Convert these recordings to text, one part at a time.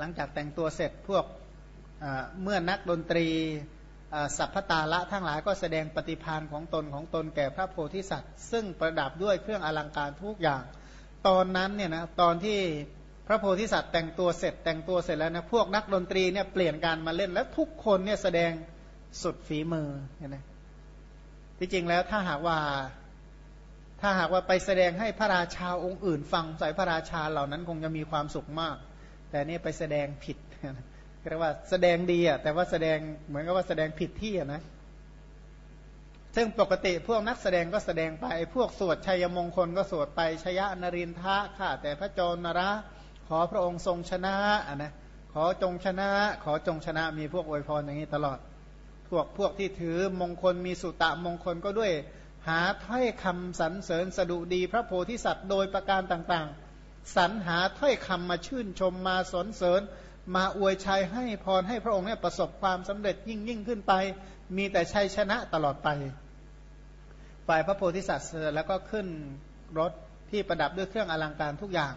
หลังจากแต่งตัวเสร็จพวกเมื่อนักดนตรีสัพพตาละทั้งหลายก็แสดงปฏิพานของตนของตนแก่พระโพธิสัตว์ ซึ่งประดับด้วยเครื่องอลังการทุกอย่าง ตอนนั้นเนี่ยนะตอนที่พระโพธิสัตว์แต่งตัวเสร็จแต่งตัวเสร็จแล้วนะพวกนักดนตรีเนี่ยเปลี่ยนการมาเล่นแล้วทุกคนเนี่ยแสดงสุดฝีมือเห็นไหมที่จริงแล้วถ้าหากว่าถ้าหากว่าไปแสดงให้พระราชาองค์อื่นฟังใส่พระราชาเหล่านั้นคงจะมีความสุขมาก แต่นี่ไปแสดงผิดเรียกว่าแสดงดีอะแต่ว่าแสดงเหมือนกับว่าแสดงผิดที่อะนะซึ่งปกติพวกนักแสดงก็แสดงไป พวกสวดชัยมงคลก็สวดไปชยนรินทะค่ะแต่พระโจนระขอพระองค์ทรงชนะอะนะขอจงชนะ ขอจงชนะมีพวกอวยพรอย่างนี้ตลอด พวกพวกที่ถือมงคลมีสุตะมงคลก็ด้วย หาถ้อยคำสรรเสริญสดุดีพระโพธิสัตว์โดยประการต่างๆ สรรหาถ้อยคำมาชื่นชมมาสนเสริญ มาอวยชัยให้พรให้พระองค์เนี่ยประสบความสำเร็จยิ่งยิ่งขึ้นไป มีแต่ชัยชนะตลอดไป ฝ่ายพระโพธิสัตว์แล้วก็ขึ้นรถที่ประดับด้วยเครื่องอลังการทุกอย่าง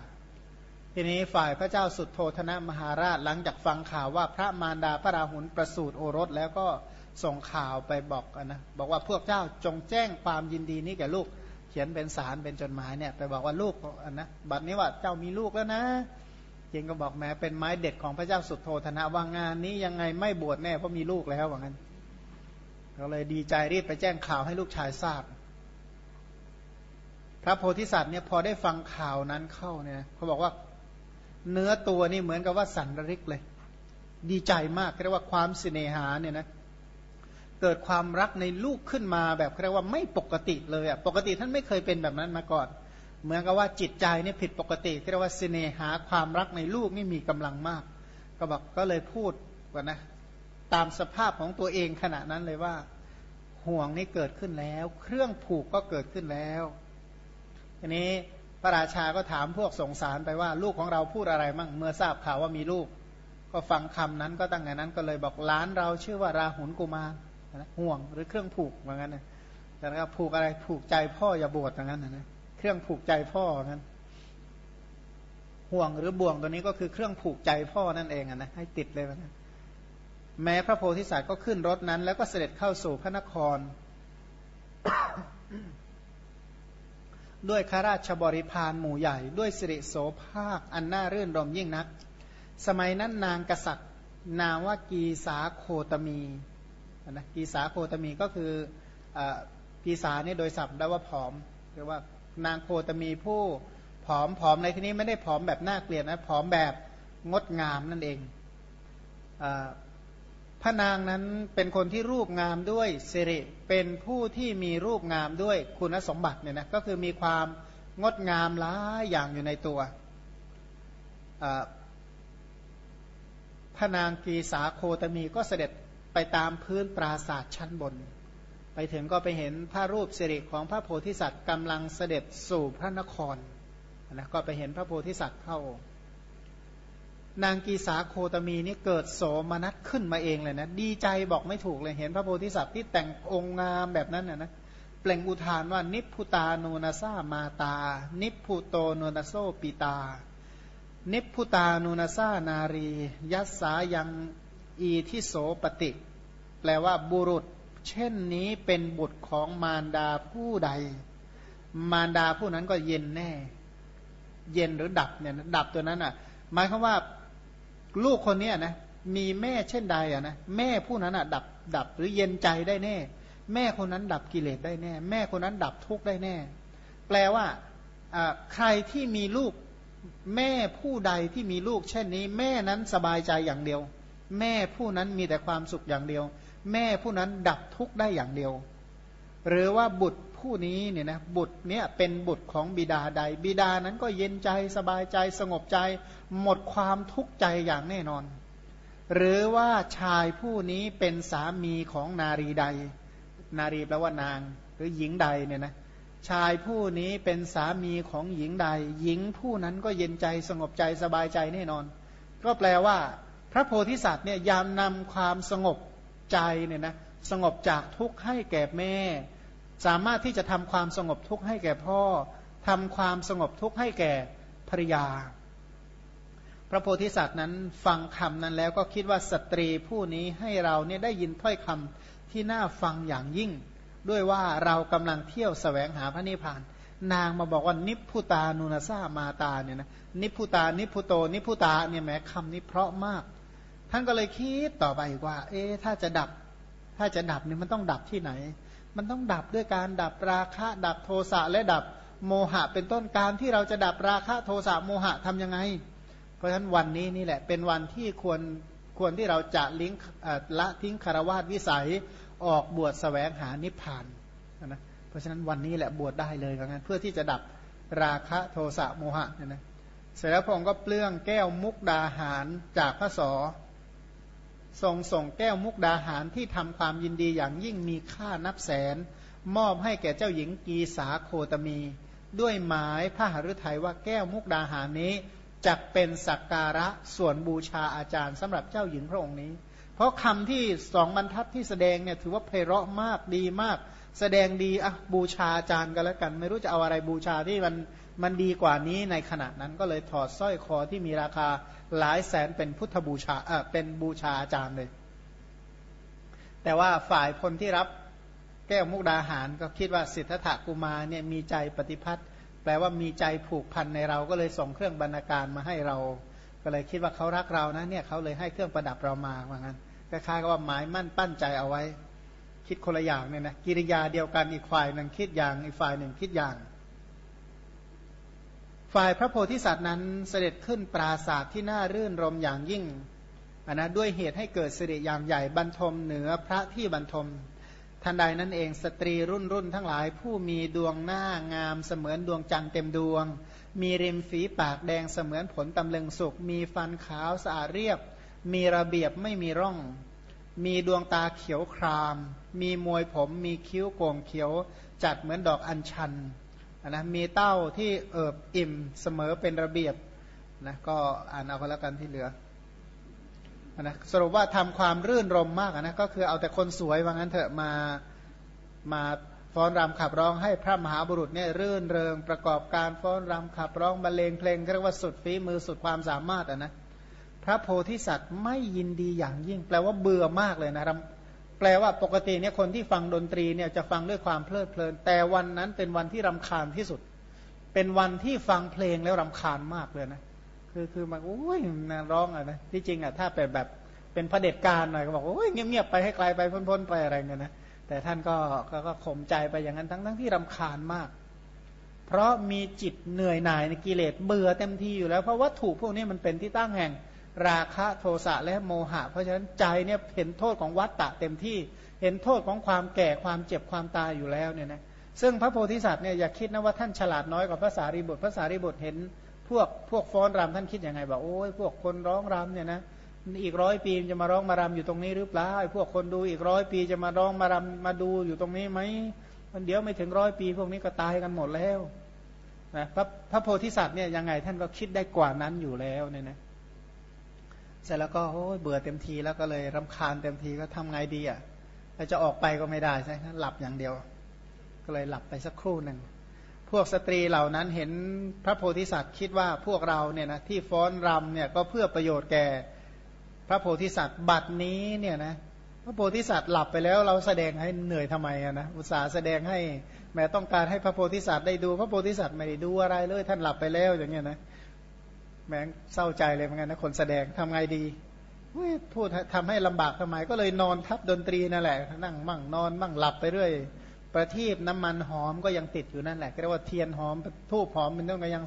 ทีนี้ฝ่ายพระเจ้าสุดโทธนะมหาราชหลังจากฟังข่าวว่าพระมารดาพระราหุลประสูติโอรสแล้วก็ส่งข่าวไปบอกนะบอกว่าพวกเจ้าจงแจ้งความยินดีนี้แก่ลูก ขียนเป็นสารเป็นจดหมายเนี่ยไปบอกว่าลูกนะบัดนี้ว่าเจ้ามีลูกแล้วนะจริงก็บอกแม้เป็นไม้เด็ดของพระเจ้าสุดโทธนะว่างานนี้ยังไงไม่บวชแน่เพราะมีลูกแล้วว่างั้นก็เลยดีใจรีบไปแจ้งข่าวให้ลูกชายทราบ พระโพธิสัตว์เนี่ยพอได้ฟังข่าวนั้นเข้าเนี่ยเขาบอกว่าเนื้อตัวนี่เหมือนกับว่าสันระริกเลย ดีใจมากเรียกว่าความสิเนหาเนี่ยนะเกิดความรักในลูกขึ้นมาแบบเรียกว่าไม่ปกติเลยอะปกติท่านไม่เคยเป็นแบบนั้นมาก่อน เหมือนกับว่าจิตใจนี่ผิดปกติเรียกว่าเสน่หาความรักในลูกนี่มีกำลังมาก ก็บอกก็เลยพูดว่านะตามสภาพของตัวเองขณะนั้นเลยว่าห่วงนี่เกิดขึ้นแล้ว เครื่องผูกก็เกิดขึ้นแล้วทีนี้พระราชาก็ถามพวกสงสารไปว่าลูกของเราพูดอะไรมั่งเมื่อทราบข่าวว่ามีลูก ก็ฟังคำนั้นก็ตั้งแต่นั้นก็เลยบอกล้านเราชื่อว่าราหุลกุมาร ห่วงหรือเครื่องผูกเหมือนกันนะแต่ก็ผูกอะไรผูกใจพ่ออย่าบวชอย่างนั้นนะเครื่องผูกใจพ่อเหมือนกันห่วงหรือบ่วงตัวนี้ก็คือเครื่องผูกใจพ่อนั่นเองนะให้ติดเลยนะแม้พระโพธิสัตว์ก็ขึ้นรถนั้น แล้วก็เสด็จเข้าสู่พระนคร ด้วยข้าราชบริพารหมู่ใหญ่ ด้วยสิริโสภาค อันน่ารื่นรมยิ่งนัก สมัยนั้นนางกษัตริย์ นามว่ากีสาโคตมี นะกีสาโคตมีก็คืออกีสาเนี่ยโดยศัพท์ได้ว่าผอมหรือว่านางโคตมีผู้ผอมผอมในที่นี้ไม่ได้ผอมแบบน่าเกลียดนะผอมแบบงดงามนั่นเองอพระนางนั้นเป็นคนที่รูปงามด้วยสิริ เป็นผู้ที่มีรูปงามด้วยคุณสมบัติเนี่ยนะก็คือมีความงดงามหลายอย่างอยู่ในตัวพระนางกีสาโคตมีก็เสด็จ ไปตามพื้นปราศาสตร์ชั้นบน ไปถึงก็ไปเห็นพระรูปสิริของพระโพธิสัตว์กำลังเสด็จสู่พระนครนะก็ไปเห็นพระโพธิสัตว์เข้านางกีสาโคตมีนี่เกิดโสมนัสขึ้นมาเองเลยนะดีใจบอกไม่ถูกเลยเห็นพระโพธิสัตว์ที่แต่งองค์งามแบบนั้นนะนะเปล่งอุทานว่านิพุตาโนนาซามาตา นิพุโตโนนาโซปิตา นิพุตาโนนาซานารี ยัสสายัง อีทิโสปฏิแปลว่าบุรุษ เช่นนี้เป็นบุตรของมารดาผู้ใด มารดาผู้นั้นก็เย็นแน่ เย็นหรือดับเนี่ยดับตัวนั้นอะ หมายความว่าลูกคนนี้นะมีแม่เช่นใดอะนะแม่ผู้นั้นอะดับดับหรือเย็นใจได้แน่ แม่คนนั้นดับกิเลสได้แน่ แม่คนนั้นดับทุกข์ได้แน่ แปลว่าใครที่มีลูกแม่ผู้ใดที่มีลูกเช่นนี้ แม่นั้นสบายใจอย่างเดียว แม่ผู้นั้นมีแต่ความสุขอย่างเดียว แม่ผู้นั้นดับทุกข์ได้อย่างเดียว หรือว่าบุตรผู้นี้เนี่ยนะบุตรเนี่ยเป็นบุตรของบิดาใด บิดานั้นก็เย็นใจสบายใจสงบใจ หมดความทุกข์ใจอย่างแน่นอน หรือว่าชายผู้นี้เป็นสามีของนารีใด นารีแปลว่านาง หรือหญิงใดเนี่ยนะชายผู้นี้เป็นสามีของหญิงใด หญิงผู้นั้นก็เย็นใจสงบใจสบายใจแน่นอน ก็แปลว่า พระโพธิสัตว์เนี่ยยามนำความสงบใจเนี่ยนะสงบจากทุกข์ให้แก่แม่ สามารถที่จะทำความสงบทุกข์ให้แก่พ่อทำความสงบทุกข์ให้แก่ภรยา พระโพธิสัตว์นั้นฟังคำนั้นแล้วก็คิดว่าสตรีผู้นี้ให้เราเนี่ยได้ยินถ้อยคำที่น่าฟังอย่างยิ่ง ด้วยว่าเรากำลังเที่ยวสแสวงหาพระนิพพาน นางมาบอกว่านิพุตานุนาซามาตาเนี่ยนะนิพุตานิพุโตนิพุตาเนี่ยแม้คำนี้เพราะมาก ท่านก็เลยคิดต่อไปว่า เอ๊ถ้าจะดับ ถ้าจะดับเนี่ยมันต้องดับที่ไหน มันต้องดับด้วยการดับราคะ ดับโทสะและดับโมหะ เป็นต้นการที่เราจะดับราคะโทสะโมหะทํำยังไง เพราะฉะนั้นวันนี้นี่แหละ เป็นวันที่ควรควรที่เราจะลิงละทิ้งคารวาสวิสัยออกบวชแสวงหานิพพานนะเพราะฉะนั้นวันนี้แหละบวชได้เลยกันเพื่อที่จะดับราคะโทสะโมหะเนี่ยนะเสร็จแล้วพระองค์ก็เปลื้องแก้วมุกดาหารจากพระสอ ทรงส่งแก้วมุกดาหารที่ทำความยินดีอย่างยิ่งมีค่านับแสน มอบให้แก่เจ้าหญิงกีสาโคตมี ด้วยหมายพระหฤทัยว่าแก้วมุกดาหารนี้จะเป็นสักการะส่วนบูชาอาจารย์สำหรับเจ้าหญิงพระองค์นี้ เพราะคำที่สองบรรทัดที่แสดงเนี่ยถือว่าไพเราะมากดีมาก แสดงดีอะบูชาอาจารย์กันแล้วกัน ไม่รู้จะเอาอะไรบูชาที่มัน มันดีกว่านี้ในขณะนั้นก็เลยถอดสร้อยคอที่มีราคาหลายแสนเป็นพุทธบูชาเออเป็นบูชาอาจารย์เลย แต่ว่าฝ่ายคนที่รับแก้วมุกดาหารก็คิดว่าสิทธัตถกุมารเนี่ยมีใจปฏิพัทธ์แปลว่ามีใจผูกพันในเราก็เลยส่งเครื่องบรรณาการมาให้เรา ก็เลยคิดว่าเขารักเรานะเนี่ยเขาเลยให้เครื่องประดับเรามาว่างั้นคล้ายๆกับว่าหมายมั่นปั้นใจเอาไว้ คิดคนละอย่างเนี่ยนะกิริยาเดียวกันอีกฝ่ายหนึ่งคิดอย่างอีกฝ่ายหนึ่งคิดอย่าง ฝ่ายพระโพธิสัตว์นั้นเสด็จขึ้นปราศาสตร์ที่น่ารื่นรมอย่างยิ่งนนะด้วยเหตุให้เกิดสิริอย่างใหญ่บรรทมเหนือพระที่บรรทม ทันใดนั้นเองสตรีรุ่นรุ่นทั้งหลายผู้มีดวงหน้างามเสมือนดวงจันทร์เต็มดวง มีริมฝีปากแดงเสมือนผลตำลึงสุก มีฟันขาวสะอาดเรียบ มีระเบียบไม่มีร่อง มีดวงตาเขียวคราม มีมวยผมมีคิ้วโก่งเขียว จัดเหมือนดอกอัญชัน นะมีเต้าที่เอิบอิ่มเสมอเป็นระเบียบนะก็อ่านเอาก็แล้วกันที่เหลือนะสรุปว่าทำความรื่นรมมากนะก็คือเอาแต่คนสวยว่างั้นเถอะมามาฟ้อนรำขับร้องให้พระมหาบุรุษเนี่ยรื่นเริงประกอบการฟ้อนรำขับร้องบรรเลงเพลงเรียกว่าสุดฝีมือสุดความสามารถอะนะพระโพธิสัตว์ไม่ยินดีอย่างยิ่ง แปลว่าเบื่อมากเลยนะ แปลว่าปกติเนี่ยคนที่ฟังดนตรีเนี่ยจะฟังด้วยความเพลิดเพลิน แต่วันนั้นเป็นวันที่รำคาญที่สุด เป็นวันที่ฟังเพลงแล้วรำคาญมากเลยนะคือคือมาโอ้ยนาร้องอะนะที่จริงอะถ้าเป็นแบบเป็นพระเด็จการหน่อยก็บอกโอ้ยเงียบๆไปให้ไกลไปพ้นๆไปอะไรเงี้ยนะแต่ท่านก็ก็ข่มใจไปอย่างนั้นทั้งทั้งที่รำคาญมาก เพราะมีจิตเหนื่อยหน่ายในกิเลสเบื่อเต็มที่อยู่แล้ว เพราะวัตถุพวกนี้มันเป็นที่ตั้งแห่ง ราคะโทสะและโมหะ เพราะฉะนั้นใจเนี่ยเห็นโทษของวัตตะเต็มที่ เห็นโทษของความแก่ความเจ็บความตายอยู่แล้วเนี่ยนะซึ่งพระโพธิสัตว์เนี่ยอย่าคิดนะว่าท่านฉลาดน้อยกว่าพระสารีบุตรพระสารีบุตรเห็นพวกพวกฟ้อนรำท่านคิดยังไงบอกโอ้ยพวกคนร้องรำเนี่ยนะอีกร้อยปีจะมาร้องมารำอยู่ตรงนี้หรือเปล่าพวกคนดูอีกร้อยปีจะมาร้องมารำมาดูอยู่ตรงนี้ไหมมันเดี๋ยวไม่ถึงร้อยปี พวกนี้ก็ตายกันหมดแล้วนะพระพระโพธิสัตว์เนี่ยยังไงท่านก็คิดได้กว่านั้นอยู่แล้วเนี่ยนะ เสร็จแล้วก็โอ้ยเบื่อเต็มทีแล้วก็เลยรำคาญเต็มทีก็ทำไงดีอะถ้าจะออกไปก็ไม่ได้ใช่ไหมหลับอย่างเดียว ก็เลยหลับไปสักครู่หนึ่งพวกสตรีเหล่านั้นเห็นพระโพธิสัตว์คิดว่าพวกเราเนี่ยนะที่ฟ้อนรำเนี่ยก็เพื่อประโยชน์แก่พระโพธิสัตว์บัดนี้เนี่ยนะพระโพธิสัตว์หลับไปแล้วเราแสดงให้เหนื่อยทำไมอะนะอุตส่าห์แสดงให้แม้ต้องการให้พระโพธิสัตว์ได้ดู พระโพธิสัตว์ไม่ได้ดูอะไรเลยท่านหลับไปแล้วอย่างเงี้ยนะ แม้เศร้าใจเลยเหมือนกันนะคนแสดงทำไงดีพูดทำให้ลำบากทำไมก็เลยนอนทับดนตรีนั่นแหละ นั่งมั่งนอนมั่งหลับไปเรื่อยประทีปน้ำมันหอมก็ยังติดอยู่นั่นแหละก็เรียกว่าเทียนหอมทูบหอมมันต้องยัง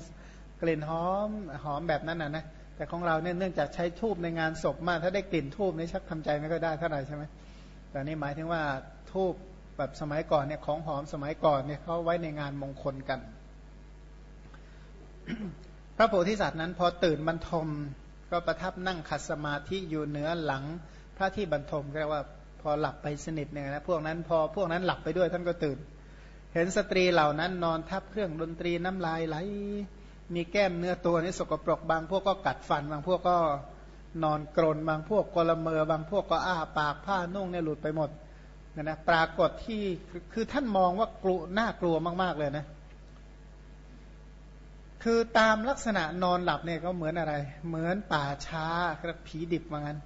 กลิ่นหอมหอมแบบนั้นนะนะแต่ของเราเนี่ยเนื่องจากใช้ทูบในงานศพมากถ้าได้กลิ่นทูบนี่ชักทำใจไม่ก็ได้เท่าไหร่ใช่ไหมแต่นี่หมายถึงว่าทูบแบบสมัยก่อนเนี่ยของหอมสมัยก่อนเนี่ยเขาไว้ในงานมงคลกัน พระโพธิสัตว์นั้นพอตื่นบรรทมก็ประทับนั่งขัดสมาธิอยู่เหนือหลังพระที่บรรทมเรียกว่าพอหลับไปสนิทเนี่ยนะพวกนั้นพอพวกนั้นหลับไปด้วยท่านก็ตื่น เห็นสตรีเหล่านั้นนอนทับเครื่องดนตรีน้ำลายไหล มีแก้มเนื้อตัวนี่สกปรกบางพวกก็กัดฟันบางพวกก็นอนกรนบางพวกกลเมอบางพวกก็อ้าปากผ้านุ่งเนี่ยหลุดไปหมดนะนะปรากฏที่คือท่านมองว่ากลัวน่ากลัวมากๆเลยนะ คือตามลักษณะนอนหลับเนี่ยก็เหมือนอะไร เหมือนป่าช้าครับผีดิบว่างั้น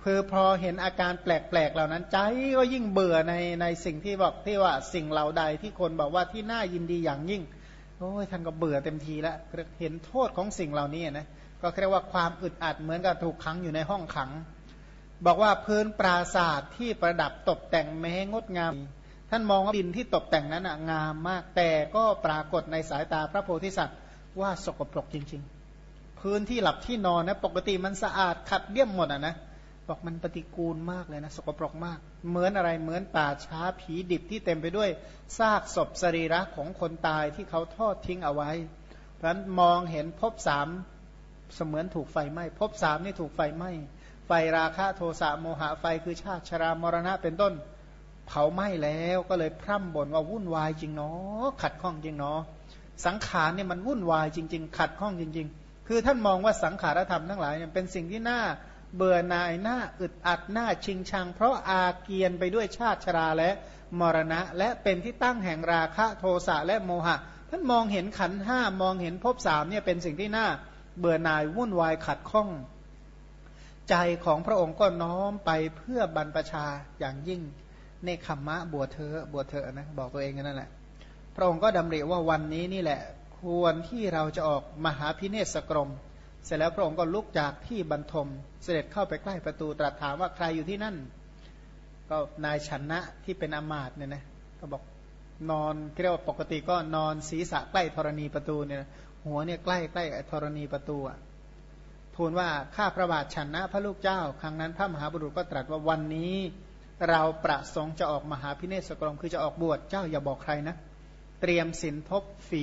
เพื่อพอเห็นอาการแปลกๆเหล่านั้น ใจก็ยิ่งเบื่อในในสิ่งที่บอกที่ว่าสิ่งเหล่าใดที่คนบอกว่าที่น่ายินดีอย่างยิ่งโอ้ยท่านก็เบื่อเต็มทีแล้วเห็นโทษของสิ่งเหล่านี้นะก็เรียกว่าความอึดอัดเหมือนกับถูกขังอยู่ในห้องขัง บอกว่าพื้นปราศาสตร์ที่ประดับตกแต่งแม้งดงาม ท่านมองว่าดินที่ตกแต่งนั้นงามมาก แต่ก็ปรากฏในสายตาพระโพธิสัตว์ว่าสกปรกจริง ๆ พื้นที่หลับที่นอนนะ ปกติมันสะอาดขัดเลี่ยมหมดอะนะบอกมันปฏิกูลมากเลยนะสกปรกมาก เหมือนอะไรเหมือนป่าช้าผีดิบที่เต็มไปด้วยซากศพสรีระของคนตายที่เขาทอดทิ้งเอาไว้ เพราะฉะนั้นมองเห็นพบสามเสมือนถูกไฟไหม้พบสามนี่ถูกไฟไหม้ไฟราคะโทสะโมหะไฟคือชาติชรามรณะเป็นต้น เผาไหม้แล้วก็เลยพร่ำบ่นว่าวุ่นวายจริงเนาะขัดข้องจริงเนาะสังขารเนี่ยมันวุ่นวายจริง ๆ ขัดข้องจริง ๆ คือท่านมองว่าสังขารธรรมทั้งหลายเนี่ยเป็นสิ่งที่น่าเบื่อหน่ายหน้าอึดอัดหน้าชิงชัง เพราะอาเกียนไปด้วยชาติชราและมรณะ และเป็นที่ตั้งแห่งราคะโทสะและโมหะ ท่านมองเห็นขันห้ามองเห็นภพสามเนี่ยเป็นสิ่งที่น่าเบื่อหน่ายวุ่นวายขัดข้อง ใจของพระองค์ก็น้อมไปเพื่อบรรพชาอย่างยิ่ง เนคขมมะบวชเธอบวชเธอนะบอกตัวเองนั่นแหละ พระองค์ก็ดำริว่าวันนี้นี่แหละ ควรที่เราจะออกมหาพิเนศกรม เสร็จแล้วพระองค์ก็ลุกจากที่บรรทม เสด็จเข้าไปใกล้ประตูตรัสถามว่าใครอยู่ที่นั่น ก็นายชนะที่เป็นอมาตเนี่ยนะก็บอกนอนเรียกว่าปกติก็นอนศีรษะใกล้ธรณีประตูเนี่ยหัวเนี่ยใกล้ใกล้ธรณีประตูอะทูลว่าข้าพระบาทชนะพระลูกเจ้า ครั้งนั้นพระมหาบุรุษก็ตรัสว่าวันนี้ เราประสงค์จะออกมหาพิเนศกรมคือจะออกบวชเจ้าอย่าบอกใครนะ เตรียมสินทบฝี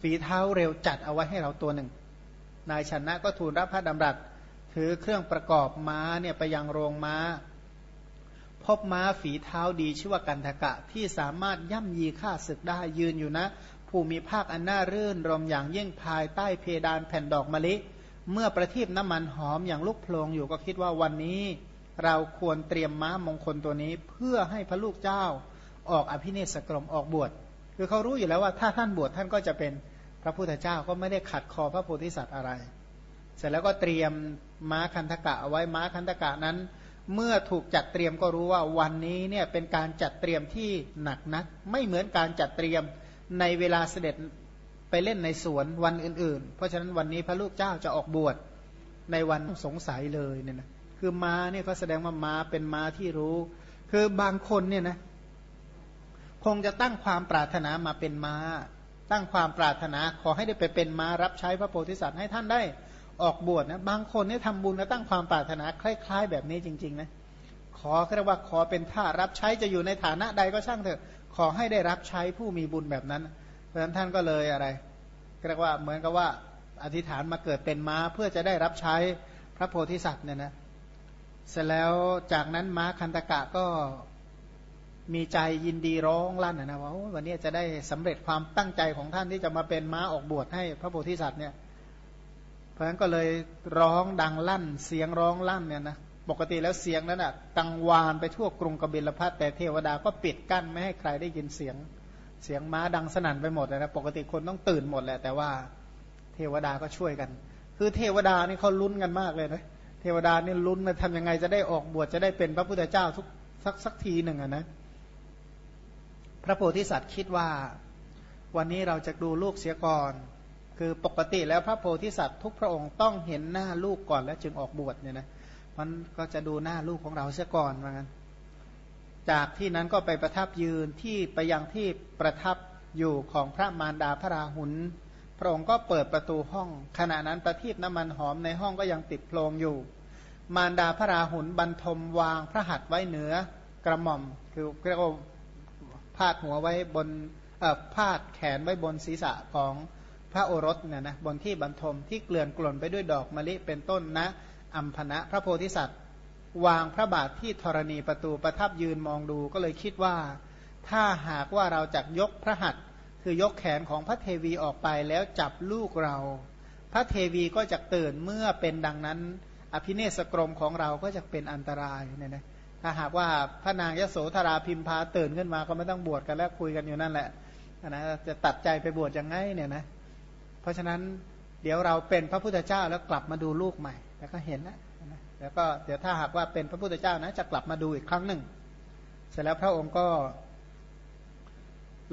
ฝีเท้าเร็วจัดเอาไว้ให้เราตัวหนึ่ง นายชนะก็ทูลรับพระดำรัสถือเครื่องประกอบม้าเนี่ยไปยังโรงม้า พบม้าฝีเท้าดีชื่อว่ากันทกะที่สามารถย่ำยีฆ่าศึกได้ยืนอยู่นะผู้มีภาคอันน่ารื่นรมอย่างเยิ่งภายใต้เพดานแผ่นดอกมะลิ เมื่อประทีปน้ำมันหอมอย่างลุกโพลงอยู่ก็คิดว่าวันนี้ เราควรเตรียมม้ามงคลตัวนี้ เพื่อให้พระลูกเจ้าออกอภินิสกรมออกบวชคือเขารู้อยู่แล้วว่าถ้าท่านบวชท่านก็จะเป็นพระพุทธเจ้าก็ไม่ได้ขัดคอพระโพธิสัตว์อะไร เสร็จแล้วก็เตรียมม้าคันธกะเอาไว้ม้าคันธกะนั้น เมื่อถูกจัดเตรียมก็รู้ว่าวันนี้เนี่ยเป็นการจัดเตรียมที่หนักนัก ไม่เหมือนการจัดเตรียมในเวลาเสด็จไปเล่นในสวนวันอื่น ๆ เพราะฉะนั้นวันนี้พระลูกเจ้าจะออกบวชในวันสงสัยเลยเนี่ยนะ คือม้าเนี่ยก็แสดงว่าม้าเป็นม้าที่รู้ คือบางคนเนี่ยนะคงจะตั้งความปรารถนามาเป็นม้า ตั้งความปรารถนาขอให้ได้ไปเป็นม้ารับใช้พระโพธิสัตว์ให้ท่านได้ออกบวชนะบางคนเนี่ยทำบุญแล้วตั้งความปรารถนาคล้าย ๆ แบบนี้จริง ๆ นะขอเรียกว่าขอเป็นท่ารับใช้จะอยู่ในฐานะใดก็ช่างเถอะ ขอให้ได้รับใช้ผู้มีบุญแบบนั้น เพราะฉะนั้นท่านก็เลยอะไรเรียกว่าเหมือนกับว่าอธิษฐานมาเกิดเป็นม้าเพื่อจะได้รับใช้พระโพธิสัตว์เนี่ยนะ เสร็จแล้วจากนั้นม้าคันตกะก็มีใจยินดีร้องลั่นนะว่าวันนี้จะได้สำเร็จความตั้งใจของท่านที่จะมาเป็นม้าออกบวชให้พระโพธิสัตว์เนี่ย เพราะฉะนั้นก็เลยร้องดังลั่น เสียงร้องลั่นเนี่ยนะปกติแล้วเสียงนั้นอะกังวานไปทั่วกรุงกบิลพัทแต่เทวดาก็ปิดกั้นไม่ให้ใครได้ยินเสียง เสียงม้าดังสนั่นไปหมดเลยนะปกติคนต้องตื่นหมดแหละแต่ว่าเทวดาก็ช่วยกัน คือเทวดานี่เขาลุ้นกันมากเลยนะ เทวดาเนี่ยลุ้นมาทำยังไงจะได้ออกบวชจะได้เป็นพระพุทธเจ้าทุกสักสักทีหนึ่งอะนะพระโพธิสัตว์คิดว่าวันนี้เราจะดูลูกเสียก่อน คือปกติแล้วพระโพธิสัตว์ทุกพระองค์ต้องเห็นหน้าลูกก่อนแล้วจึงออกบวชเนี่ยนะมันก็จะดูหน้าลูกของเราเสียก่อนเหมือนกันจากที่นั้นก็ไปประทับยืนที่ไปยังที่ประทับอยู่ของพระมารดาพระราหุล ระองค์ก็เปิดประตูห้อง ขณะนั้นประทีปน้ำมันหอมในห้องก็ยังติดโพลงอยู่ มารดาพระราหุลบรรทมวางพระหัตถ์ไว้เหนือกระหม่อม คือเรียกว่าพาดหัวไว้บนพาดแขนไว้บนศีรษะของพระโอรสเนี่ยนะบนที่บรรทมที่เกลื่อนกล่นไปด้วยดอกมะลิเป็นต้นนะอัมพนะพระโพธิสัตว์ วางพระบาทที่ธรณีประตูประทับยืนมองดูก็เลยคิดว่า ถ้าหากว่าเราจะยกพระหัตถ์ คือยกแขนของพระเทวีออกไปแล้วจับลูกเรา พระเทวีก็จะตื่นเมื่อเป็นดังนั้น อภิเนศกรมของเราก็จะเป็นอันตรายเนี่ยนะถ้าหากว่าพระนางยโสธราพิมพาตื่นขึ้นมาก็ไม่ต้องบวชกันแล้วคุยกันอยู่นั่นแหละนะจะตัดใจไปบวชยังไงเนี่ยนะเพราะฉะนั้นเดี๋ยวเราเป็นพระพุทธเจ้าแล้วกลับมาดูลูกใหม่ แล้วก็เห็นนะแล้วก็เดี๋ยวถ้าหากว่าเป็นพระพุทธเจ้านะจะกลับมาดูอีกครั้งหนึ่ง เสร็จแล้วพระองค์ก็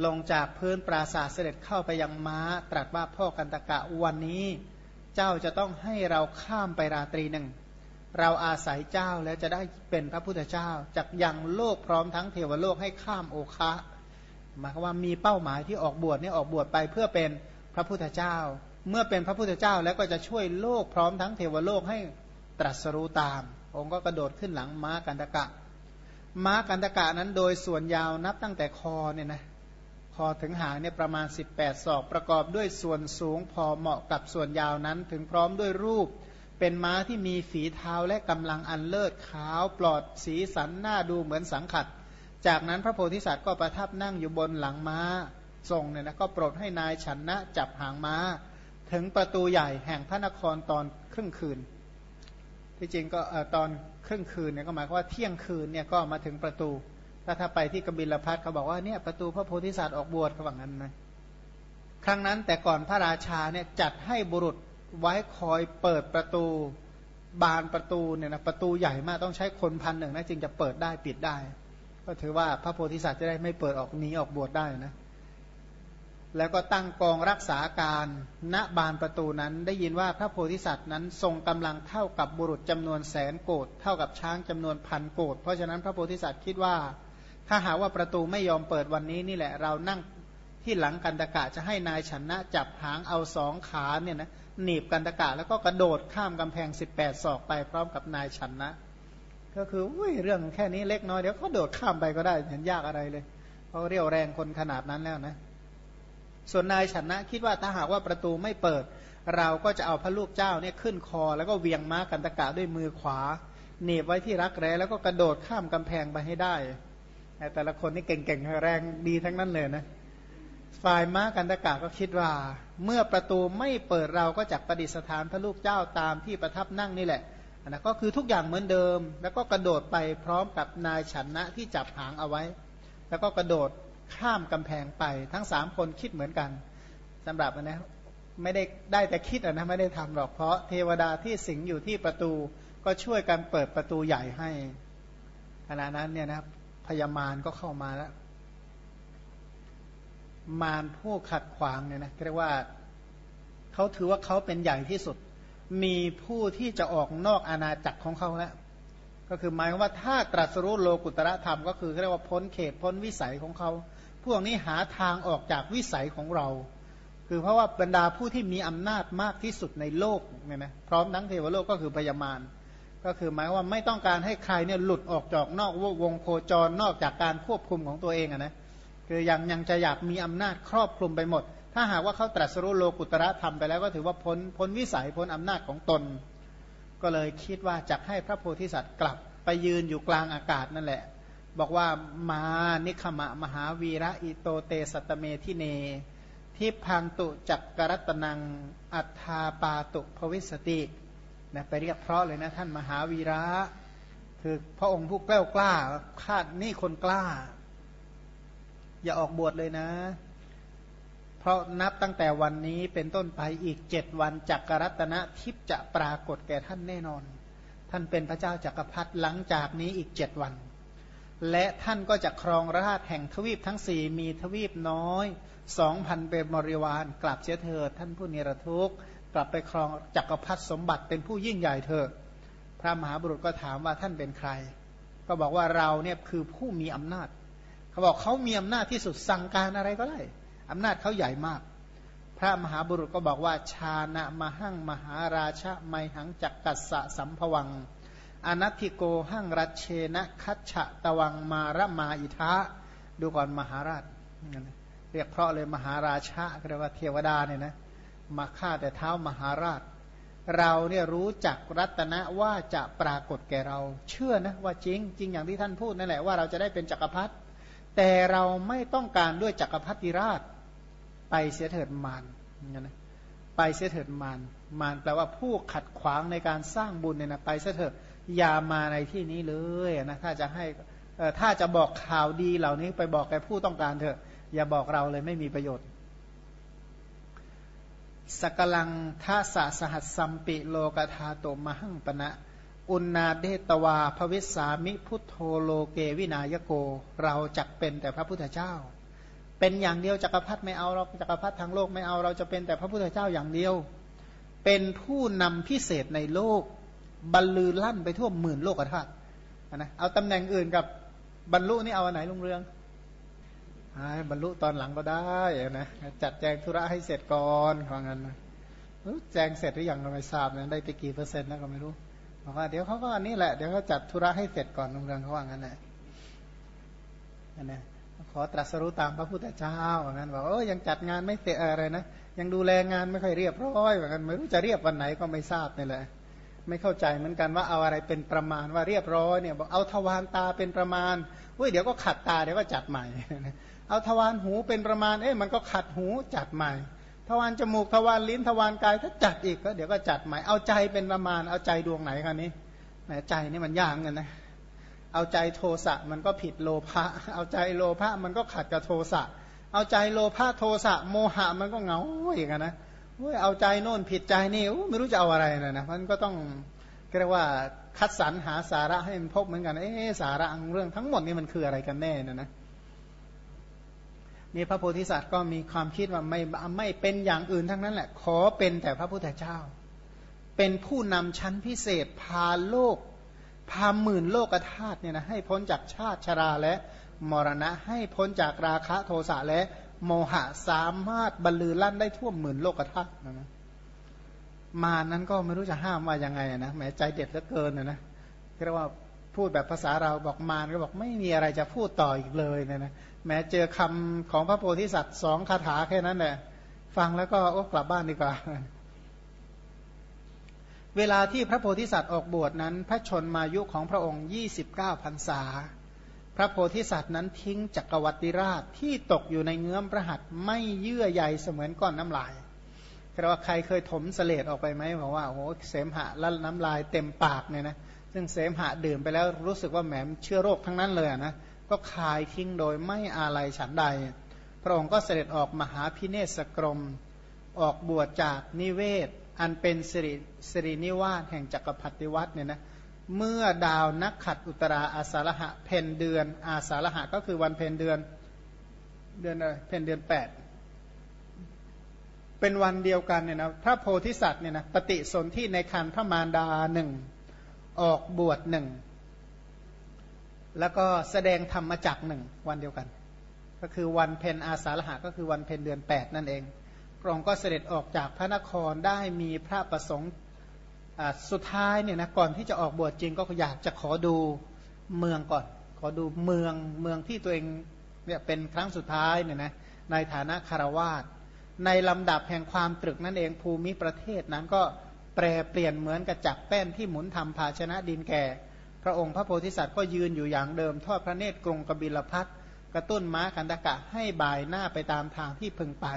ลงจากพื้นปราสาทเสด็จเข้าไปยังม้า ตรัสว่าพ่อกันตะกะวันนี้ เจ้าจะต้องให้เราข้ามไปราตรีหนึ่ง เราอาศัยเจ้าแล้วจะได้เป็นพระพุทธเจ้าจากยังโลกพร้อมทั้งเทวโลกให้ข้ามโอคะหมายความว่ามีเป้าหมายที่ออกบวชนี่ออกบวชไปเพื่อเป็นพระพุทธเจ้า เมื่อเป็นพระพุทธเจ้าแล้วก็จะช่วยโลกพร้อมทั้งเทวโลกให้ตรัสรู้ตาม องค์ก็กระโดดขึ้นหลังม้ากันตะกะ ม้ากันตะกะนั้นโดยส่วนยาวนับตั้งแต่คอเนี่ยนะ คอถึงหางเนี่ยประมาณ 18 ศอก ประกอบด้วยส่วนสูงพอเหมาะกับส่วนยาวนั้น ถึงพร้อมด้วยรูป เป็นม้าที่มีฝีเท้าและกำลังอันเลิศขาวปลอดสีสันหน้าดูเหมือนสังขัด จากนั้นพระโพธิสัตว์ก็ประทับนั่งอยู่บนหลังม้าทรงเนี่ยนะก็โปรดให้นายฉันนะจับหางม้า ถึงประตูใหญ่แห่งพระนครตอนครึ่งคืน ที่จริงก็ตอนครึ่งคืนเนี่ยก็หมายความว่าเที่ยงคืนเนี่ยก็มาถึงประตู ถ้าถ้าไปที่กบิลพัทเขาบอกว่าเนี่ยประตูพระโพธิสัตว์ออกบวชเขาบอกงั้นนะครั้งนั้นแต่ก่อนพระราชาเนี่ยจัดให้บุรุษไว้คอยเปิดประตูบานประตูเนี่ยนะประตูใหญ่มากต้องใช้คนพันหนึ่งนะจึงจะเปิดได้ปิดได้ ก็ถือว่าพระโพธิสัตว์จะได้ไม่เปิดออกหนีออกบวชได้นะแล้วก็ตั้งกองรักษาการณบานประตูนั้นได้ยินว่าพระโพธิสัตว์นั้นทรงกำลังเท่ากับบุรุษจำนวนแสนโกดเท่ากับช้างจำนวนพันโกดเพราะฉะนั้นพระโพธิสัตว์คิดว่า ถ้าหาว่าประตูไม่ยอมเปิดวันนี้นี่แหละ เรานั่งที่หลังกันตะกะจะให้นายชนะจับหางเอาสองขาเนี่ยนะหนีบกันตะกะแล้วก็กระโดดข้ามกำแพง 18 ศอกไปพร้อมกับนายชนะ ก็คืออุ้ยเรื่องแค่นี้เล็กน้อยเดี๋ยวก็โดดข้ามไปก็ได้เห็นยากอะไรเลยเพราะเรียวแรงคนขนาดนั้นแล้วนะ ส่วนนายชนะคิดว่าถ้าหากว่าประตูไม่เปิด เราก็จะเอาพระลูกเจ้าเนี่ยขึ้นคอ แล้วก็เวียงม้ากันตะกะด้วยมือขวาหนีบไว้ที่รักแร้แล้วก็กระโดดข้ามกำแพงไปให้ได้ แต่ละคนนี่เก่งๆแรงดีทั้งนั้นเลยนะฝ่ายม้ากันตะกาก็คิดว่า เมื่อประตูไม่เปิดเราก็จักประดิษฐานพระลูกเจ้าตามที่ประทับนั่งนี่แหละนะก็คือทุกอย่างเหมือนเดิม แล้วก็กระโดดไปพร้อมกับนายฉันนะที่จับหางเอาไว้ แล้วก็กระโดดข้ามกำแพงไปทั้งสามคนคิดเหมือนกันสำหรับนะไม่ได้ได้แต่คิดนะไม่ได้ทำหรอกเพราะเทวดาที่สิงอยู่ที่ประตูก็ช่วยกันเปิดประตูใหญ่ให้ขณะนั้นเนี่ยนะครับ ยามารก็เข้ามาแล้ว มารผู้ขัดขวางเนี่ยนะเรียกว่าเขาถือว่าเขาเป็นใหญ่ที่สุด มีผู้ที่จะออกนอกอาณาจักรของเขาแล้วก็คือหมายว่าถ้าตรัสรู้โลกุตระธรรม ก็คือเรียกว่าพ้นเขตพ้นวิสัยของเขา พวกนี้หาทางออกจากวิสัยของเรา คือเพราะว่าบรรดาผู้ที่มีอำนาจมากที่สุดในโลกเนี่ยนะพร้อมทั้งเทวโลกก็คือพยามาร ก็คือหมายว่าไม่ต้องการให้ใครเนี่ยหลุดออกจากนอกวงโคจรนอกจากการควบคุมของตัวเองอะนะคือยังยังจะอยากมีอำนาจครอบคลุมไปหมด ถ้าหากว่าเขาตรัสรู้โลกุตระธรรมไปแล้วก็ถือว่าพ้นพ้นวิสัยพ้นอำนาจของตน ก็เลยคิดว่าจะให้พระโพธิสัตว์กลับไปยืนอยู่กลางอากาศนั่นแหละ บอกว่ามานิกขมะมหาวีระอิโตเต สัตตเมทิเนทิพพังตุจักกะระตะนังอัทธาปาตุภวิสสะติ นะไปเรียกเพราะเลยนะท่านมหาวีระ คือพระองค์ผู้กล้ากล้าหาญนี่คนกล้า อย่าออกบวชเลยนะ เพราะนับตั้งแต่วันนี้เป็นต้นไปอีกเจ็ดวันจักรรัตนะทิพจะปรากฏแก่ท่านแน่นอน ท่านเป็นพระเจ้าจักรพรรดิหลังจากนี้อีกเจ็ดวัน และท่านก็จะครองราชแห่งทวีปทั้งสี่มีทวีปน้อยสองพันเป็นบริวารกลับเสียเถิดท่านผู้นิรทุกข์ กลับไปครองจักรพรรดิสมบัติเป็นผู้ยิ่งใหญ่เถอะ พระมหาบุรุษก็ถามว่าท่านเป็นใคร ก็บอกว่าเราเนี่ยคือผู้มีอำนาจ เขาบอกเขามีอำนาจที่สุดสั่งการอะไรก็ได้อำนาจเขาใหญ่มาก พระมหาบุรุษก็บอกว่าชานะมหั่งมหาราชะไมหังจักกัสสะสัมภวัง อนัตถิโกหั่งรัชเชนะคัจฉะตวังมาระมาอิทะดูก่อนมหาราช เรียกเพราะเลยมหาราชะเรียกว่าเทวดาเนี่ยนะ มาฆ่าแต่เท้ามหาราช เราเนี่ยรู้จักรัตนะว่าจะปรากฏแก่เรา เชื่อนะว่าจริงจริงอย่างที่ท่านพูดนั่นแหละว่าเราจะได้เป็นจักรพรรดิแต่เราไม่ต้องการด้วยจักรพรรดิราช ไปเสียเถิดมารนะไปเสียเถิดมารมารแปลว่าผู้ขัดขวางในการสร้างบุญเนี่ยนะไปเสียเถิดอย่ามาในที่นี้เลยนะถ้าจะให้ถ้าจะบอกข่าวดีเหล่านี้ไปบอกแกผู้ต้องการเถอะ อย่าบอกเราเลยไม่มีประโยชน์ สกลังทัสะสหัสสัมปิโลกธาโตมหังปณะ อุณาเดตวาภวิสามิพุทโธโลเกวินายโก เราจักเป็นแต่พระพุทธเจ้า เป็นอย่างเดียวจักรพรรดิไม่เอาเราจักรพรรดิทางโลกไม่เอาเราจะเป็นแต่พระพุทธเจ้าอย่างเดียว เป็นผู้นำพิเศษในโลก บรรลือลั่นไปทั่วหมื่นโลกธาตุนะเอาตำแหน่งอื่นกับบรรลุนี่เอาอันไหนลุงเรือง บรรลุตอนหลังก็ได้นะจัดแจงธุระให้เสร็จก่อนว่างั้นนะแจงเสร็จหรือยังเราไม่ทราบนะได้ไปกี่เปอร์เซ็นต์แล้วก็ไม่รู้บอกว่าเดี๋ยวเขาก็อันนี้แหละเดี๋ยวเขาจัดธุระให้เสร็จก่อนลุงเรืองเขาว่างั้นแหละนะขอตรัสรู้ตามพระพุทธเจ้าว่างั้นบอกเออยังจัดงานไม่เสร็จอะไรนะยังดูแลงานไม่ค่อยเรียบร้อยว่างั้นไม่รู้จะเรียบวันไหนก็ไม่ทราบนี่แหละ ไม่เข้าใจเหมือนกันว่าเอาอะไรเป็นประมาณว่าเรียบร้อยเนี่ยบอกเอาทวารตาเป็นประมาณเฮ้ยเดี๋ยวก็ขัดตาเดี๋ยวก็จัดใหม่ เอาทวารหูเป็นประมาณเอ๊ะมันก็ขัดหูจัดใหม่ทวารจมูกทวารลิ้นทวารกายถ้าจัดอีกก็เดี๋ยวก็จัดใหม่เอาใจเป็นประมาณเอาใจดวงไหนครับนี้แหมใจนี่มันยากกันนะเอาใจโทสะมันก็ผิดโลภะเอาใจโลภะมันก็ขัดกับโทสะเอาใจโลภะโทสะโมหะมันก็เหงาอีกนะเอาใจโน่นผิดใจนี่ไม่รู้จะเอาอะไรนะนะมันก็ต้องเรียกว่าคัดสรรหาสาระให้มันพบเหมือนกันเอ๊สาระเรื่องทั้งหมดนี่มันคืออะไรกันแน่นะนะ นี่พระโพธิสัตว์ก็มีความคิดว่าไม่ไม่เป็นอย่างอื่นทั้งนั้นแหละ ขอเป็นแต่พระพุทธเจ้า เป็นผู้นำชั้นพิเศษพาโลก พาหมื่นโลกธาตุเนี่ยนะให้พ้นจากชาติชราและมรณะให้พ้นจากราคะโทสะและโมหะสามารถบรรลือลั่นได้ทั่วหมื่นโลกธาตุนะนะมานั้นก็ไม่รู้จะห้ามว่ายังไงนะแหมใจเด็ดเหลือเกินนะนะเรียกว่าพูดแบบภาษาเราบอกมารก็บอกไม่มีอะไรจะพูดต่ออีกเลยนี่ยนะ แม้เจอคำของพระโพธิสัตว์สองคาถาแค่นั้นแหละฟังแล้วก็โอ้กลับบ้านดีกว่า เวลาที่พระโพธิสัตว์ออกบวชนั้น พระชนมายุของพระองค์ 29พรรษา พระโพธิสัตว์นั้นทิ้งจักรวรรดิราชที่ตกอยู่ในเงื้อมพระหัตไม่เยื่อใยเสมือนก้อนน้ำลายแปลว่าใครเคยถมเสลดออกไปไหมบอกว่าโอ้โหเสมหะล้วน้ำลายเต็มปากเนี่ยนะซึ่งเสมหะดื่มไปแล้วรู้สึกว่าแหมเชื้อโรคทั้งนั้นเลยนะ ก็คายทิ้งโดยไม่อาลัยฉันใด พระองค์ก็เสด็จออกมหาพิเนศกรม ออกบวชจากนิเวศ อันเป็นสิริสิรินิวาสแห่งจักรพรรดิวัตเนี่ยนะเมื่อดาวนักขัดอุตราอาสาฬหะเพนเดือน อาสาฬหะก็คือวันเพนเดือนเดือนอะไรเพนเดือนแปดเป็นวันเดียวกันเนี่ยนะพระโพธิสัตว์เนี่ยนะปฏิสนธิในคันพระมารดาหนึ่งออกบวชหนึ่ง แล้วก็แสดงธรรมจักหนึ่งวันเดียวกัน ก็คือวันเพนอาสาฬหะก็คือวันเพนเดือนแปดนั่นเองพระองค์ก็เสด็จออกจากพระนครได้มีพระประสงค์สุดท้ายเนี่ยนะก่อนที่จะออกบวชจริงก็อยากจะขอดูเมืองก่อน ขอดูเมืองเมืองที่ตัวเองเนี่ยเป็นครั้งสุดท้ายเนี่ยนะในฐานะคารวาสในลำดับแห่งความตรึกนั่นเองภูมิประเทศนั้นก็แปรเปลี่ยนเหมือนกับจักแป้นที่หมุนทำภาชนะดินแก่ พระองค์พระโพธิสัตว์ก็ยืนอยู่อย่างเดิม ทอดพระเนตรกรงกบิลพัทกระตุ้นม้าคันตกะให้บ่ายหน้าไปตามทางที่พึงไป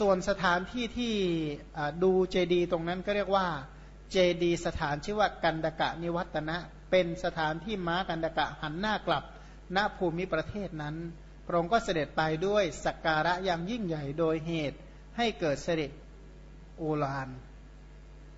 ส่วนสถานที่ที่ดูเจดีตรงนั้นก็เรียกว่าเจดีสถานชื่อว่ากันดกะนิวัตนะ เป็นสถานที่ม้ากันดกะหันหน้ากลับณภูมิประเทศนั้น พระองค์ก็เสด็จไปด้วยสักการะอย่างยิ่งใหญ่โดยเหตุให้เกิดเสด็จอูลาน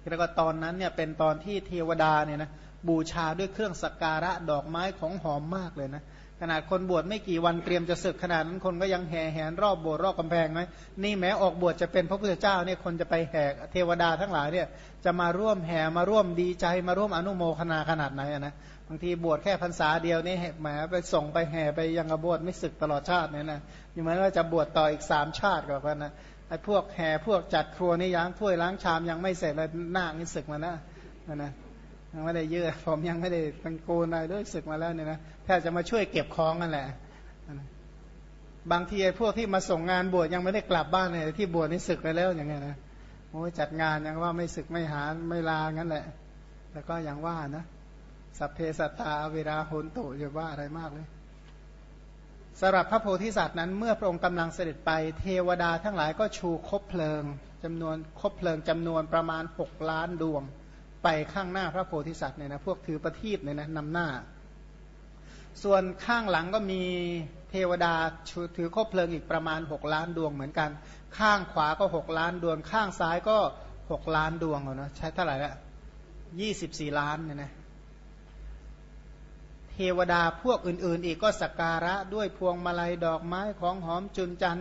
แล้วก็ตอนนั้นเนี่ยเป็นตอนที่เทวดาเนี่ยนะ บูชาด้วยเครื่องสักการะดอกไม้ของหอมมากเลยนะขนาดคนบวชไม่กี่วันเตรียมจะศึกขนาดนั้นคนก็ยังแห่แหนรอบโบสถ์รอบกำแพงไหมนี่แม้ออกบวชจะเป็นพระพุทธเจ้าเนี่ยคนจะไปแห่เทวดาทั้งหลายเนี่ยจะมาร่วมแห่มาร่วมดีใจมาร่วมอนุโมทนาขนาดไหนนะบางทีบวชแค่พรรษาเดียวนี่แหมไปส่งไปแห่ไปยังกระบวชไม่ศึกตลอดชาติเนี่ยนะอยู่เหมือนว่าจะบวชต่ออีกสามชาติก่อนะไอ้พวกแห่พวกจัดครัวนี่ยังถ้วยล้างชามยังไม่เสร็จเลยหน้านี่ศึกมานะนะ ยังไม่ได้เยอะผมยังไม่ได้ตังโกนอะไรด้วยศึกมาแล้วเนี่ยนะแค่จะมาช่วยเก็บของนั่นแหละ บางทีไอ้พวกที่มาส่งงานบวชยังไม่ได้กลับบ้านเลยที่บวชนี่ศึกไปแล้วอย่างเงี้ยนะโอ้จัดงานยังว่าไม่ศึกไม่หาไม่ลางั้นแหละแต่ก็ยังว่านะสัพเพสัตตาเวลาโหนตุอย่าว่าอะไรมากเลยสำหรับพระโพธิสัตว์นั้น เมื่อพระองค์กำลังเสด็จไปเทวดาทั้งหลายก็ชูคบเพลิงจำนวนคบเพลิงจำนวนประมาณหกล้านดวง ไปข้างหน้าพระโพธิสัตว์เนี่ยนะพวกถือประทีปเนี่ยนะนำหน้า ส่วนข้างหลังก็มีเทวดาถือคบเพลิงอีกประมาณ 6 ล้านดวงเหมือนกัน ข้างขวาก็ 6 ล้านดวง ข้างซ้ายก็ 6 ล้านดวงเนาะใช้เท่าไหร่ละยี่สิบสี่ล้านเนี่ยนะเทวดาพวกอื่นๆ อีกก็สักการะด้วยพวงมาลัยดอกไม้ของหอมจุนจัน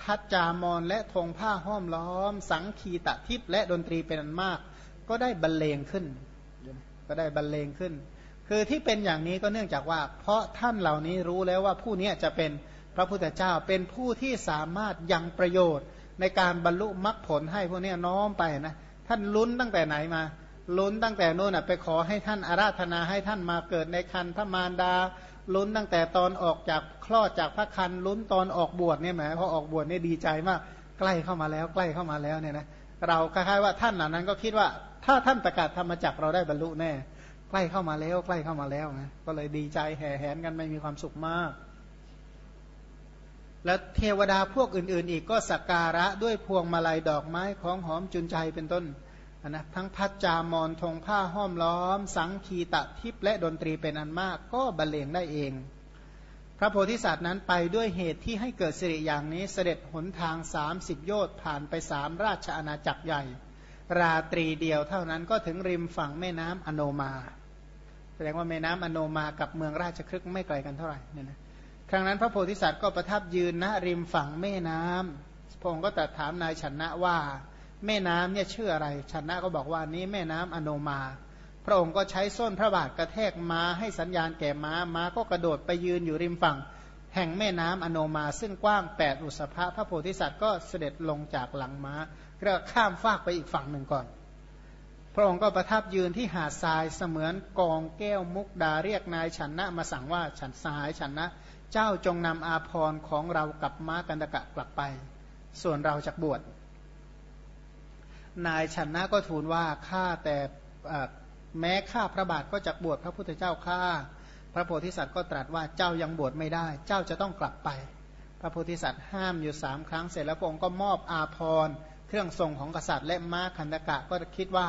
พัดจามอนและธงผ้าห้อมล้อม สังคีตะทิพและดนตรีเป็นอันมาก ก็ได้บรรเลงขึ้น ก็ได้บรรเลงขึ้น คือที่เป็นอย่างนี้ก็เนื่องจากว่า เพราะท่านเหล่านี้รู้แล้วว่าผู้นี้จะเป็นพระพุทธเจ้าเป็นผู้ที่สามารถยังประโยชน์ในการบรรลุมรรคผลให้พวกนี้น้อมไปนะท่านลุ้นตั้งแต่ไหนมาลุ้นตั้งแต่โน่นไปขอให้ท่านอาราธนาให้ท่านมาเกิดในคันธมารดาลุ้นตั้งแต่ตอนออกจากคลอดจากพระคันลุ้นตอนออกบวชเนี่ยแหมพอออกบวชเนี่ยดีใจมากใกล้เข้ามาแล้วใกล้เข้ามาแล้วเนี่ยนะเราคล้ายๆว่าท่านเหล่านั้นก็คิดว่า ถ้าท่านประกาศธรรมจักเราได้บรรลุแน่ ใกล้เข้ามาแล้วใกล้เข้ามาแล้วนะก็เลยดีใจแห่แหนกันไม่มีความสุขมาก แล้วเทวดาพวกอื่น ๆ อีกก็สักการะด้วยพวงมาลัยดอกไม้ของหอมจุนใจเป็นต้นนะทั้งพัดจามอนธงผ้าห้อมล้อม สังคีตะทิพและดนตรีเป็นอันมาก ก็บรรเลงได้เอง พระโพธิสัตว์นั้นไปด้วยเหตุที่ให้เกิดสิริอย่างนี้เสด็จหนทางสามสิบโยชน์ผ่านไปสามราชอาณาจักรใหญ่ ราตรีเดียวเท่านั้นก็ถึงริมฝั่งแม่น้ำอโนมา แสดงว่าแม่น้ำอโนมากับเมืองราชครึกไม่ไกลกันเท่าไหร่เนี่ยนะครั้งนั้นพระโพธิสัตว์ก็ประทับยืนณริมฝั่งแม่น้ำพระองค์ก็ตรัสถามนายชนะว่า แม่น้ำเนี่ยชื่ออะไรชนะก็บอกว่านี้แม่น้ำอโนมา พระองค์ก็ใช้ส้นพระบาทกระแทกม้าให้สัญญาณแก่ม้าม้าก็กระโดดไปยืนอยู่ริมฝั่ง แห่งแม่น้ำอโนมาซึ่งกว้างแปดอุสภะพระโพธิสัตว์ก็เสด็จลงจากหลังม้าก็ข้ามฟากไปอีกฝั่งหนึ่งก่อน พระองค์ก็ประทับยืนที่หาดทรายเสมือนกองแก้วมุกดาเรียกนายฉันนะมาสั่งว่าฉันสายฉันนะ เจ้าจงนำอาพรของเรากับม้ากันตะกะกลับไป ส่วนเราจะบวชนายชนะก็ทูลว่าข้าแต่แม้ข้าพระบาทก็จะบวชพระพุทธเจ้าข้า ระโพธิสัตว์ก็ตรัสว่าเจ้ายังบวชไม่ได้ เจ้าจะต้องกลับไป พระโพธิสัตว์ห้ามอยู่สามครั้งเสร็จแล้วพระองค์ก็มอบอาพรเครื่องทรงของกษัตริย์และม้าคันตกะก็คิดว่า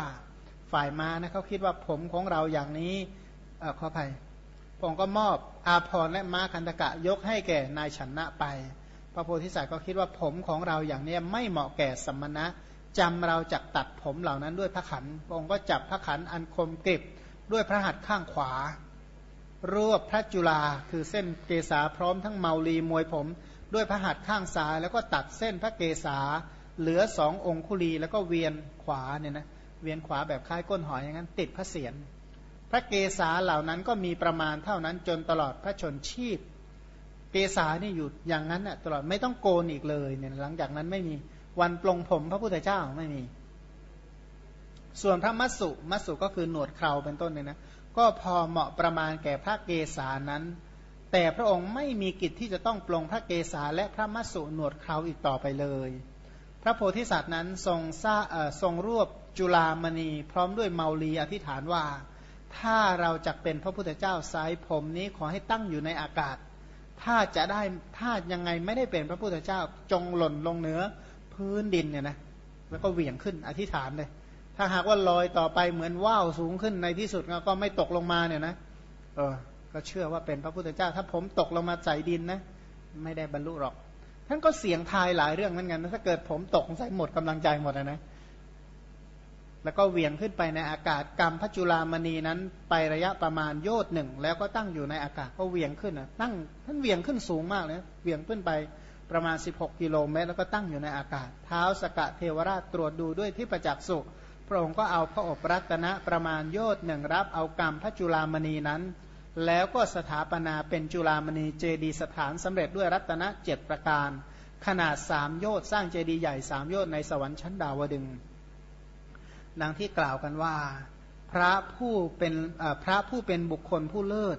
ฝ่ายม้านะเขาคิดว่าผมของเราอย่างนี้ขออภัยพระองค์ก็มอบอาพรและม้าคันตกะยกให้แก่นายชนะไป พระโพธิสัตว์ก็คิดว่าผมของเราอย่างนี้ไม่เหมาะแก่สมณะจำเราจักตัดผมเหล่านั้นด้วยพระขันพระองค์ก็จับพระขันอันคมกริบด้วยพระหัตถ์ข้างขวา รวบพระจุลาคือเส้นเกษาพร้อมทั้งเมาลีมวยผม ด้วยพระหัตถ์ข้างซ้าย แล้วก็ตัดเส้นพระเกษาเหลือสององคุลีแล้วก็เวียนขวาเนี่ยนะเวียนขวาแบบคล้ายก้นหอยอย่างนั้น ติดพระเศียรพระเกษาเหล่านั้นก็มีประมาณเท่านั้นจนตลอดพระชนชีพ เกษานี่อยู่อย่างนั้นน่ะตลอดไม่ต้องโกนอีกเลยเนี่ยหลังจากนั้นไม่มีวันปลงผมพระพุทธเจ้าไม่มี ส่วนพระมัสสุมัสสุก็คือหนวดเคราเป็นต้นเนี่ยนะ ก็พอเหมาะประมาณแก่พระเกศานั้น แต่พระองค์ไม่มีกิจที่จะต้องปลงพระเกศาและพระมัสสุหนวดเคราอีกต่อไปเลย พระโพธิสัตว์นั้นทรงซาทรงรวบจุลามณีพร้อมด้วยเมาลีอธิษฐานว่า ถ้าเราจะเป็นพระพุทธเจ้าสายผมนี้ขอให้ตั้งอยู่ในอากาศ ถ้าจะได้ถ้ายังไงไม่ได้เป็นพระพุทธเจ้าจงหล่นลงเหนือพื้นดินเนี่ยนะแล้วก็เหวี่ยงขึ้นอธิษฐานเลย ถ้าหากว่าลอยต่อไปเหมือนว่าวสูงขึ้นในที่สุดก็ไม่ตกลงมาเนี่ยนะ เออ ก็เชื่อว่าเป็นพระพุทธเจ้า ถ้าผมตกลงมาใส่ดินนะ ไม่ได้บรรลุหรอก ท่านก็เสียงทายหลายเรื่องเหมือนกันถ้าเกิดผมตกใส่หมดกำลังใจหมดนะแล้วก็เหวี่ยงขึ้นไปในอากาศกรรมพระจุลามณีนั้นไประยะประมาณโยชน์หนึ่งแล้วก็ตั้งอยู่ในอากาศก็เหวี่ยงขึ้นนะตั้งท่านเหวี่ยงขึ้นสูงมากเลยเหวี่ยงขึ้นไปประมาณ 16 กิโลเมตร แล้วก็ตั้งอยู่ในอากาศ เท้าสกะเทวราชตรวจดูด้วยที่ประจักษ์สุ พระองค์ก็เอาพระอบรัตนะประมาณโยชน์หนึ่งรับเอากรรมพระจุลามณีนั้น แล้วก็สถาปนาเป็นจุลามณีเจดีสถานสำเร็จด้วยรัตนะเจ็ดประการ ขนาดสามโยชน์สร้างเจดีย์ใหญ่สามโยชน์ในสวรรค์ชั้นดาวดึงดังที่กล่าวกันว่า พระผู้เป็นพระผู้เป็นบุคคลผู้เลิศ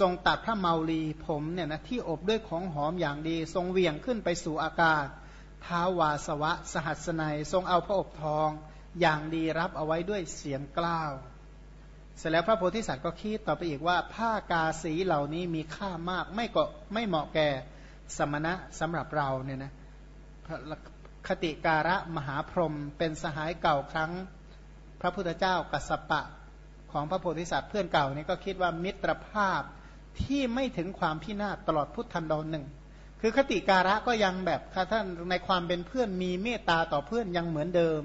ทรงตัดพระเมาลีผมเนี่ยนะที่อบด้วยของหอมอย่างดี ทรงเวียงขึ้นไปสู่อากาศท้าวาสวะสหัสนัย ทรงเอาพระอบทอง อย่างดีรับเอาไว้ด้วยเสียงกล้าว เสร็จแล้วพระโพธิสัตว์ก็คิดต่อไปอีกว่า ผ้ากาสีเหล่านี้มีค่ามากไม่ก็ไม่เหมาะแก่สมณะสำหรับเราเนี่ยนะคติการะมหาพรหมเป็นสหายเก่าครั้ง พระพุทธเจ้ากัสปะของพระโพธิสัตว์เพื่อนเก่านี่ก็คิดว่ามิตรภาพที่ไม่ถึงความพินาศตลอดพุทธันดรหนึ่ง คือคติการะก็ยังแบบท่านในความเป็นเพื่อนมีเมตตาต่อเพื่อนยังเหมือนเดิม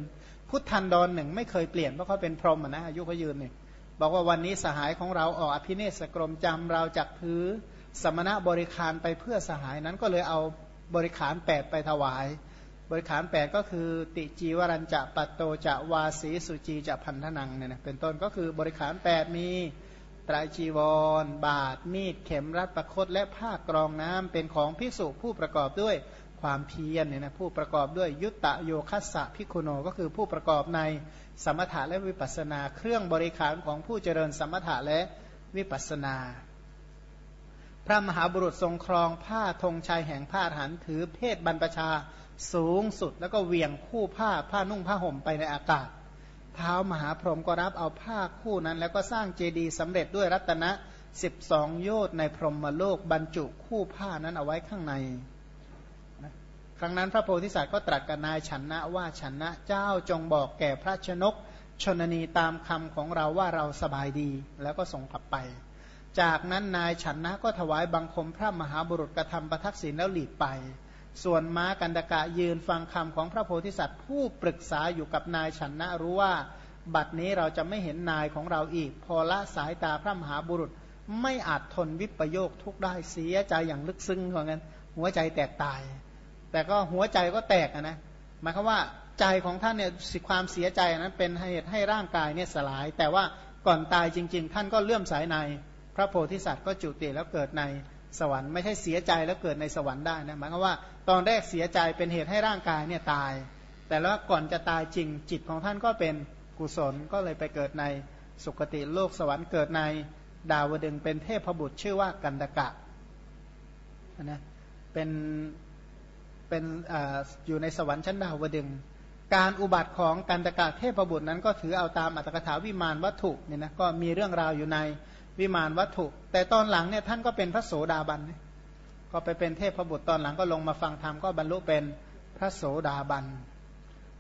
พุทธันดรหนึ่งไม่เคยเปลี่ยนเพราะเขาเป็นพรหมนะอายุเขายืนเนี่ยบอกว่าวันนี้สหายของเราออกอภิเนศกรมจำเราจากถือสมณะบริคารไปเพื่อสหายนั้นก็เลยเอาบริขารแปดไปถวาย บริขารแปดก็คือ ติจีวรัญจะปัตโตจะวาสีสุจีจะพันธนังเนี่ยนะเป็นต้นก็คือบริขารแปดมีตรายจีวร บาทมีด เข็มรัดประคตและผ้ากรองน้ำเป็นของพิสุผู้ประกอบด้วย ความเพียรเนี่ยนะผู้ประกอบด้วยยุตตะโยคัสสะพิคุโนก็คือผู้ประกอบในสมถะและวิปัสนา เครื่องบริขารของผู้เจริญสมถะและวิปัสนา พระมหาบุรุษทรงครองผ้าธงชัยแห่งผ้าหันถือเพศบรรพชาสูงสุด แล้วก็เวียงคู่ผ้าผ้านุ่งผ้าห่มไปในอากาศเท้ามหาพรหมก็รับเอาผ้าคู่นั้น แล้วก็สร้างเจดีย์สำเร็จด้วยรัตนะสิบสองโยชน์ในพรหมโลกบรรจุคู่ผ้านั้นเอาไว้ข้างใน ครั้งนั้นพระโพธิสัตว์ก็ตรัสกับนายฉันนะว่าฉันนะเจ้าจงบอกแก่พระชนกชนนีตามคำของเราว่าเราสบายดีแล้วก็ส่งกลับไป จากนั้นนายฉันนะก็ถวายบังคมพระมหาบุรุษกระทำประทักษิณแล้วหลีกไป ส่วนม้ากันดกะยืนฟังคำของพระโพธิสัตว์ผู้ปรึกษาอยู่กับนายฉันนะรู้ว่า บัดนี้เราจะไม่เห็นนายของเราอีก พอละสายตาพระมหาบุรุษไม่อาจทนวิปโยคทุกได้เสียใจอย่างลึกซึ้งเหมือนกันหัวใจแตกตาย แต่ก็หัวใจก็แตกนะหมายความว่าใจของท่านเนี่ยสิความเสียใจนั้นเป็นเหตุให้ร่างกายเนี่ยสลาย แต่ว่าก่อนตายจริง ๆ ท่านก็เลื่อมสายใน พระโพธิสัตว์ก็จุติแล้วเกิดในสวรรค์ไม่ใช่เสียใจแล้วเกิดในสวรรค์ได้นะหมายความว่าตอนแรกเสียใจเป็นเหตุให้ร่างกายเนี่ยตาย แต่แล้วก่อนจะตายจริงจิตของท่านก็เป็นกุศลก็เลยไปเกิดในสุคติโลกสวรรค์เกิดในดาวดึงเป็นเทพบุตรชื่อว่ากันดกะนะเป็น เป็นออยู่ในสวรรค์ชั้นดาวดึงการอุบัติของกันตกะเทพบุตรนั้นก็ถือเอาตามอัตถกถาวิมานวัตถุเนี่ยนะก็มีเรื่องราวอยู่ในวิมานวัตถุ แต่ตอนหลังเนี่ยท่านก็เป็นพระโสดาบันก็ไปเป็นเทพบุตรตอนหลังก็ลงมาฟังธรรมก็บรรลุเป็นพระโสดาบัน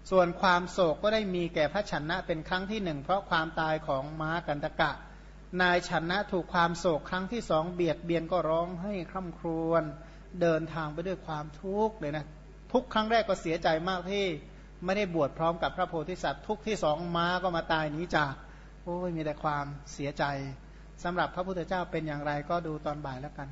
ส่วนความโศกก็ได้มีแก่พระชนะเป็นครั้งที่หนึ่งเพราะความตายของม้ากันตกะ นายชนะถูกความโศกครั้งที่สองเบียดเบียนก็ร้องให้คร่ำครวญ เดินทางไปด้วยความทุกข์เลยนะทุกครั้งแรกก็เสียใจมากที่ไม่ได้บวชพร้อมกับพระโพธิสัตว์ทุกที่สองม้าก็มาตายนี้จากโอ้ยมีแต่ความเสียใจสำหรับพระพุทธเจ้าเป็นอย่างไรก็ดูตอนบ่ายแล้วกัน